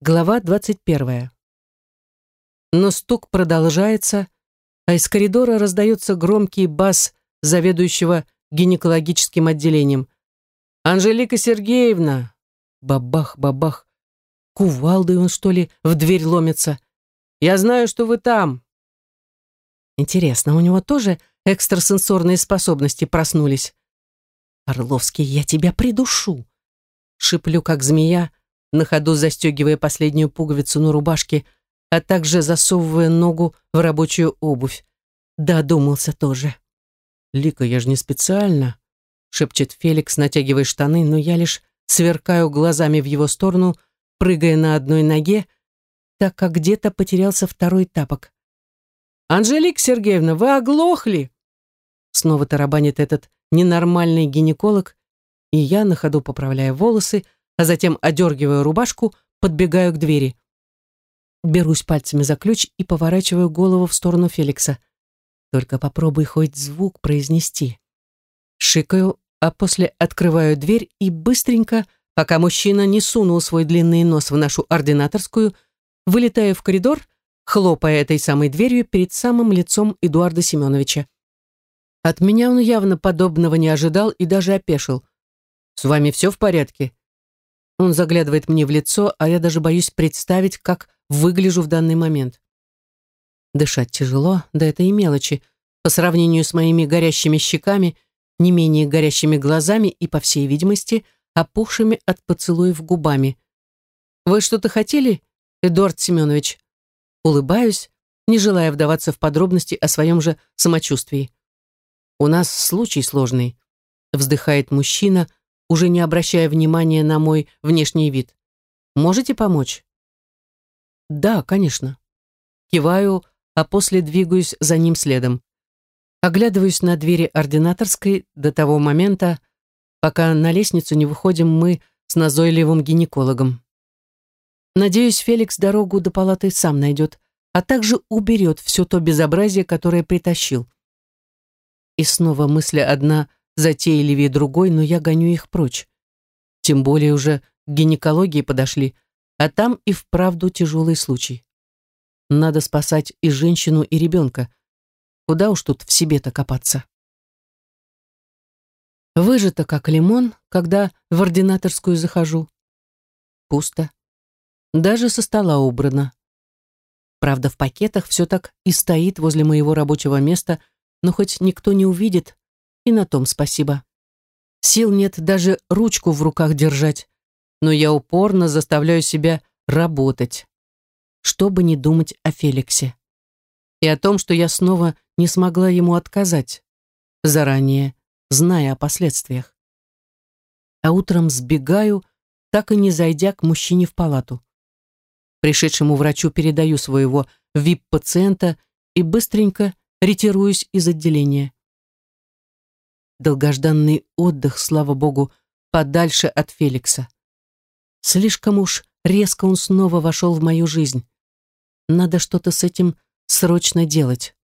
Глава 21. Но стук продолжается, а из коридора раздается громкий бас заведующего гинекологическим отделением. «Анжелика Сергеевна!» Бабах, бабах. Кувалдой он, что ли, в дверь ломится. «Я знаю, что вы там!» Интересно, у него тоже экстрасенсорные способности проснулись? «Орловский, я тебя придушу!» Шиплю, как змея, на ходу застегивая последнюю пуговицу на рубашке, а также засовывая ногу в рабочую обувь. Додумался тоже. «Лика, я же не специально», — шепчет Феликс, натягивая штаны, но я лишь сверкаю глазами в его сторону, прыгая на одной ноге, так как где-то потерялся второй тапок. «Анжелика Сергеевна, вы оглохли!» Снова тарабанит этот ненормальный гинеколог, и я, на ходу поправляя волосы, а затем одергиваю рубашку, подбегаю к двери. Берусь пальцами за ключ и поворачиваю голову в сторону Феликса. Только попробуй хоть звук произнести. Шикаю, а после открываю дверь и быстренько, пока мужчина не сунул свой длинный нос в нашу ординаторскую, вылетаю в коридор, хлопая этой самой дверью перед самым лицом Эдуарда Семеновича. От меня он явно подобного не ожидал и даже опешил. «С вами все в порядке?» Он заглядывает мне в лицо, а я даже боюсь представить, как выгляжу в данный момент. Дышать тяжело, да это и мелочи, по сравнению с моими горящими щеками, не менее горящими глазами и, по всей видимости, опухшими от поцелуев губами. «Вы что-то хотели, Эдуард Семенович?» Улыбаюсь, не желая вдаваться в подробности о своем же самочувствии. «У нас случай сложный», — вздыхает мужчина, уже не обращая внимания на мой внешний вид. «Можете помочь?» «Да, конечно». Киваю, а после двигаюсь за ним следом. Оглядываюсь на двери ординаторской до того момента, пока на лестницу не выходим мы с назойливым гинекологом. Надеюсь, Феликс дорогу до палаты сам найдет, а также уберет все то безобразие, которое притащил. И снова мысли одна затейливее другой, но я гоню их прочь. Тем более уже к гинекологии подошли, а там и вправду тяжелый случай. Надо спасать и женщину, и ребенка. Куда уж тут в себе-то копаться. Выжато, как лимон, когда в ординаторскую захожу. Пусто. Даже со стола убрано. Правда, в пакетах все так и стоит возле моего рабочего места, но хоть никто не увидит, и на том спасибо. Сил нет даже ручку в руках держать, но я упорно заставляю себя работать, чтобы не думать о Феликсе. И о том, что я снова не смогла ему отказать, заранее, зная о последствиях. А утром сбегаю, так и не зайдя к мужчине в палату. Пришедшему врачу передаю своего ВИП-пациента и быстренько ретируюсь из отделения долгожданный отдых, слава богу, подальше от Феликса. Слишком уж резко он снова вошел в мою жизнь. Надо что-то с этим срочно делать.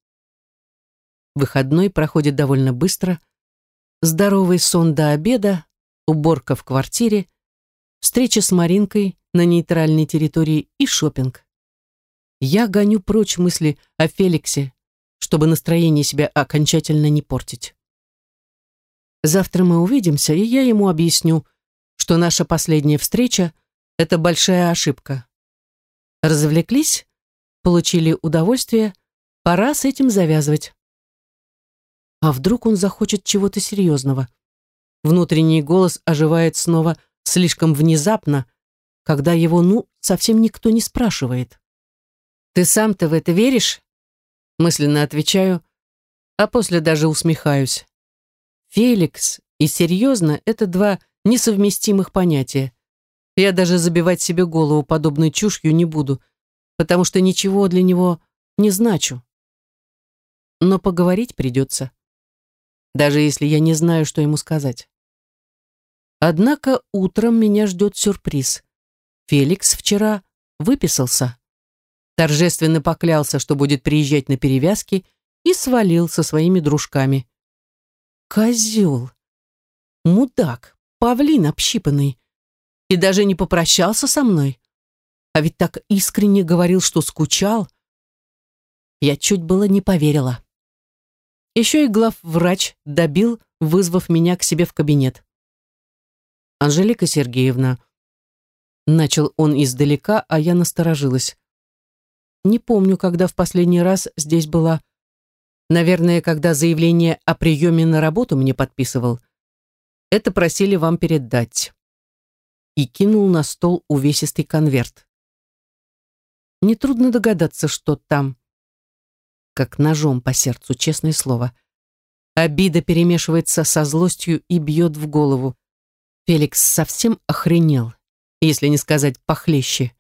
Выходной проходит довольно быстро. Здоровый сон до обеда, уборка в квартире, встреча с Маринкой на нейтральной территории и шопинг. Я гоню прочь мысли о Феликсе, чтобы настроение себя окончательно не портить. Завтра мы увидимся, и я ему объясню, что наша последняя встреча — это большая ошибка. Развлеклись, получили удовольствие, пора с этим завязывать. А вдруг он захочет чего-то серьезного? Внутренний голос оживает снова слишком внезапно, когда его, ну, совсем никто не спрашивает. «Ты сам-то в это веришь?» Мысленно отвечаю, а после даже усмехаюсь. Феликс и серьезно — это два несовместимых понятия. Я даже забивать себе голову подобной чушью не буду, потому что ничего для него не значу. Но поговорить придется, даже если я не знаю, что ему сказать. Однако утром меня ждет сюрприз. Феликс вчера выписался, торжественно поклялся, что будет приезжать на перевязки, и свалил со своими дружками. Козел. Мудак, павлин общипанный. И даже не попрощался со мной. А ведь так искренне говорил, что скучал. Я чуть было не поверила. Еще и главврач добил, вызвав меня к себе в кабинет. «Анжелика Сергеевна», — начал он издалека, а я насторожилась. Не помню, когда в последний раз здесь была. Наверное, когда заявление о приеме на работу мне подписывал. Это просили вам передать. И кинул на стол увесистый конверт. Нетрудно догадаться, что там как ножом по сердцу, честное слово. Обида перемешивается со злостью и бьет в голову. Феликс совсем охренел, если не сказать похлеще.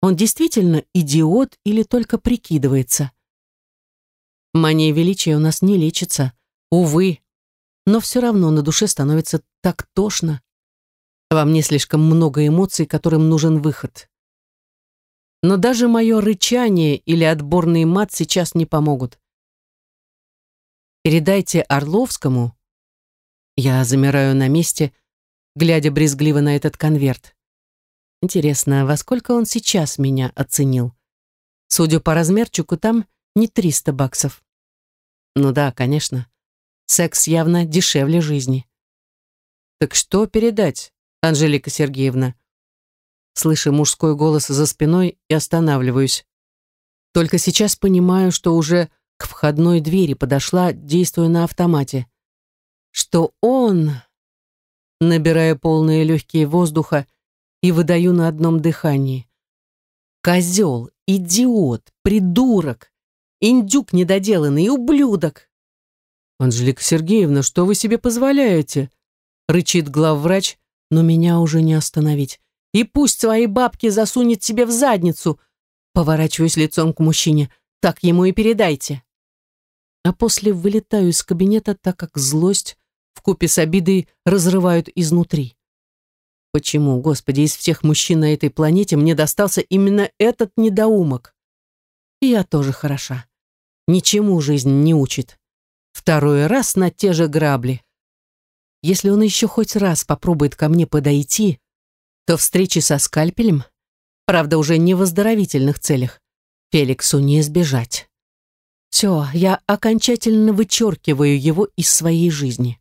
Он действительно идиот или только прикидывается? Мания величия у нас не лечится, увы. Но все равно на душе становится так тошно. Во мне слишком много эмоций, которым нужен выход. Но даже мое рычание или отборный мат сейчас не помогут. Передайте Орловскому. Я замираю на месте, глядя брезгливо на этот конверт. Интересно, во сколько он сейчас меня оценил? Судя по размерчику, там не 300 баксов. Ну да, конечно. Секс явно дешевле жизни. Так что передать, Анжелика Сергеевна? Слышу мужской голос за спиной и останавливаюсь. Только сейчас понимаю, что уже к входной двери подошла, действуя на автомате. Что он, набирая полные легкие воздуха и выдаю на одном дыхании. Козел, идиот, придурок, индюк недоделанный, ублюдок. «Анжелика Сергеевна, что вы себе позволяете?» рычит главврач, но меня уже не остановить и пусть свои бабки засунет себе в задницу. Поворачиваюсь лицом к мужчине. Так ему и передайте. А после вылетаю из кабинета, так как злость вкупе с обидой разрывают изнутри. Почему, Господи, из всех мужчин на этой планете мне достался именно этот недоумок? И я тоже хороша. Ничему жизнь не учит. Второй раз на те же грабли. Если он еще хоть раз попробует ко мне подойти, то встречи со скальпелем, правда, уже не в оздоровительных целях, Феликсу не избежать. Все, я окончательно вычеркиваю его из своей жизни.